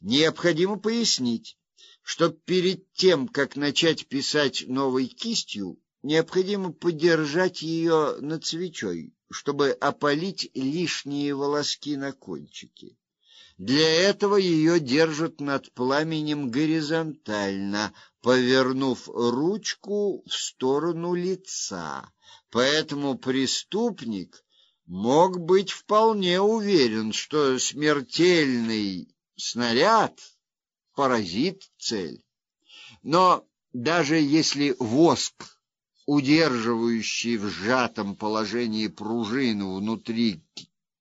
Необходимо пояснить, что перед тем, как начать писать новой кистью, необходимо подержать ее над свечой, чтобы опалить лишние волоски на кончике. Для этого ее держат над пламенем горизонтально, повернув ручку в сторону лица. Поэтому преступник мог быть вполне уверен, что смертельный снаряд поразит цель. Но даже если воск, удерживающий в сжатом положении пружину внутри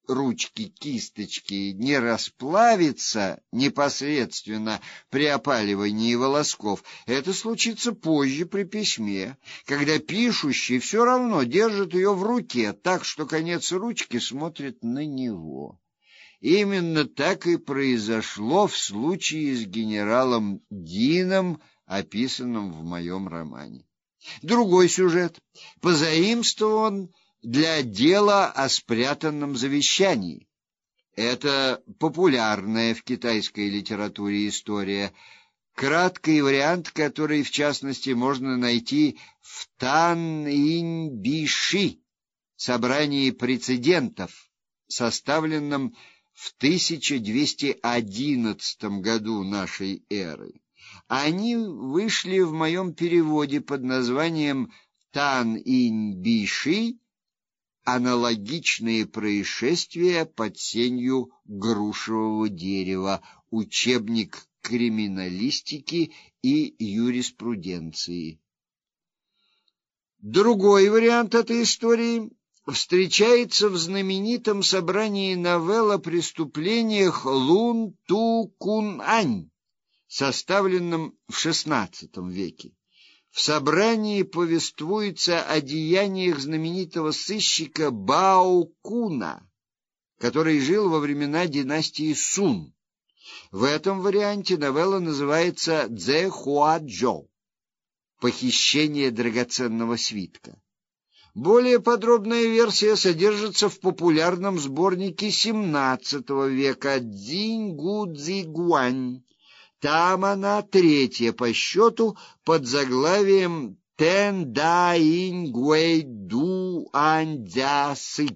ручки кисточки не расплавится непосредственно при опаливании волосков, это случится позже при письме, когда пишущий все равно держит ее в руке, так что конец ручки смотрит на него. Именно так и произошло в случае с генералом Дином, описанным в моем романе. Другой сюжет позаимствован для дела о спрятанном завещании. Это популярная в китайской литературе история, краткий вариант, который в частности можно найти в Тан-Инь-Биши, собрании прецедентов, составленном в 1211 году нашей эры. Они вышли в моем переводе под названием Тан-Инь-Биши аналогичные происшествия под сенью грушевого дерева, учебник криминалистики и юриспруденции. Другой вариант этой истории встречается в знаменитом собрании новелл о преступлениях Лун Ту Кун Ань, составленном в XVI веке. В собрании повествуется о деяниях знаменитого сыщика Бао Куна, который жил во времена династии Сун. В этом варианте новелла называется Цзэ Хуаджо Похищение драгоценного свитка. Более подробная версия содержится в популярном сборнике XVII века Цзинь Гу Цзигуань там она третья по счету под заглавием Тен Да Инь Гуэй Ду Андясы.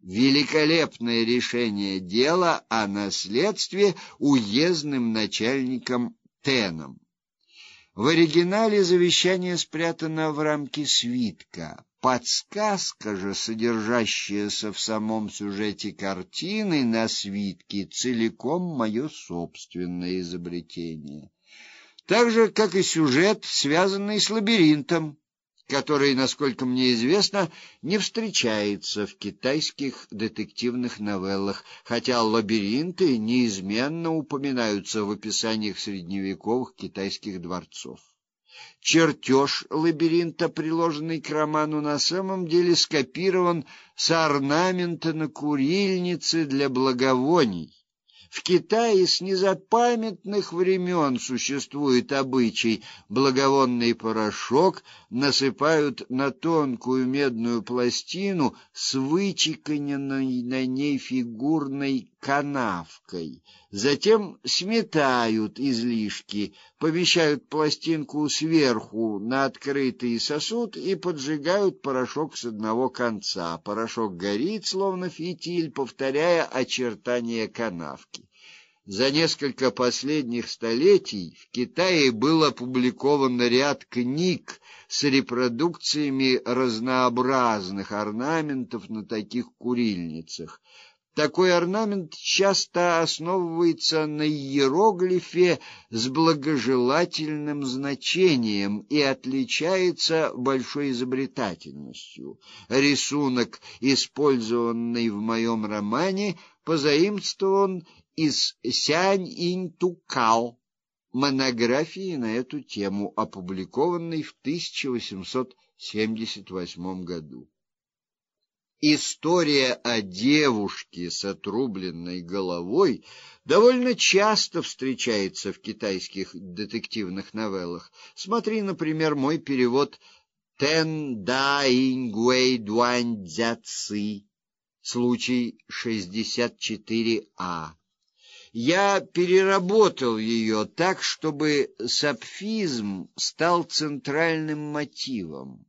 Великолепное решение дела о наследстве уездным начальником Теном. В оригинале завещание спрятано в рамке свитка. Подсказка же, содержащаяся в самом сюжете картины на свитке, целиком мое собственное изобретение. Так же, как и сюжет, связанный с лабиринтом, который, насколько мне известно, не встречается в китайских детективных новеллах, хотя лабиринты неизменно упоминаются в описаниях средневековых китайских дворцов. Чертеж лабиринта, приложенный к роману, на самом деле скопирован с орнамента на курильнице для благовоний. В Китае с незапамятных времен существует обычай благовонный порошок насыпают на тонкую медную пластину с вычеканенной на ней фигурной канавкой. Затем сметают излишки, помещают пластинку сверху на открытый сосуд и поджигают порошок с одного конца. Порошок горит, словно фитиль, повторяя очертания канавки. За несколько последних столетий в Китае был опубликован ряд книг с репродукциями разнообразных орнаментов на таких курильницах. Такой орнамент часто основывается на иероглифе с благожелательным значением и отличается большой изобретательностью. Рисунок, использованный в моем романе, позаимствован из Сянь-Инь-Тукао, монографии на эту тему, опубликованной в 1878 году. История о девушке с отрубленной головой довольно часто встречается в китайских детективных новеллах. Смотри, например, мой перевод Тен Да Инь Гуэй Дуань Цзя Ци, случай 64А. Я переработал ее так, чтобы сапфизм стал центральным мотивом.